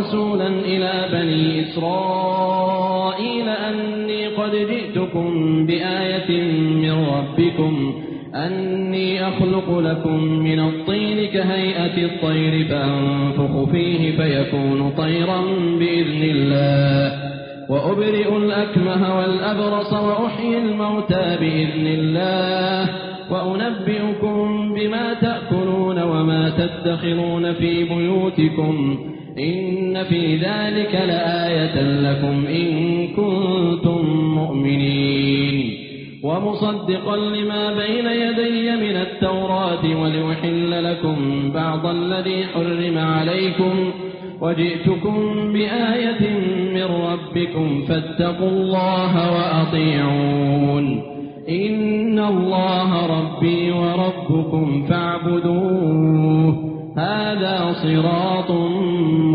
ورسولا إلى بني إسرائيل أني قد جئتكم بآية من ربكم أني أخلق لكم من الطين كهيئة الطير فأنفخ فيه فيكون طيرا بإذن الله وأبرئ الأكمه والأبرص وأحيي الموتى بإذن الله وأنبئكم بما تأكلون وما تدخرون في بيوتكم. إن في ذلك لآية لكم إن كنتم مؤمنين ومصدقا لما بين يدي من التوراة ولأحل لكم بعض الذي حرم عليكم وجئتكم بآية من ربكم فاتقوا الله وأطيعون إن الله ربي وربكم فاعبدوه هذا صراط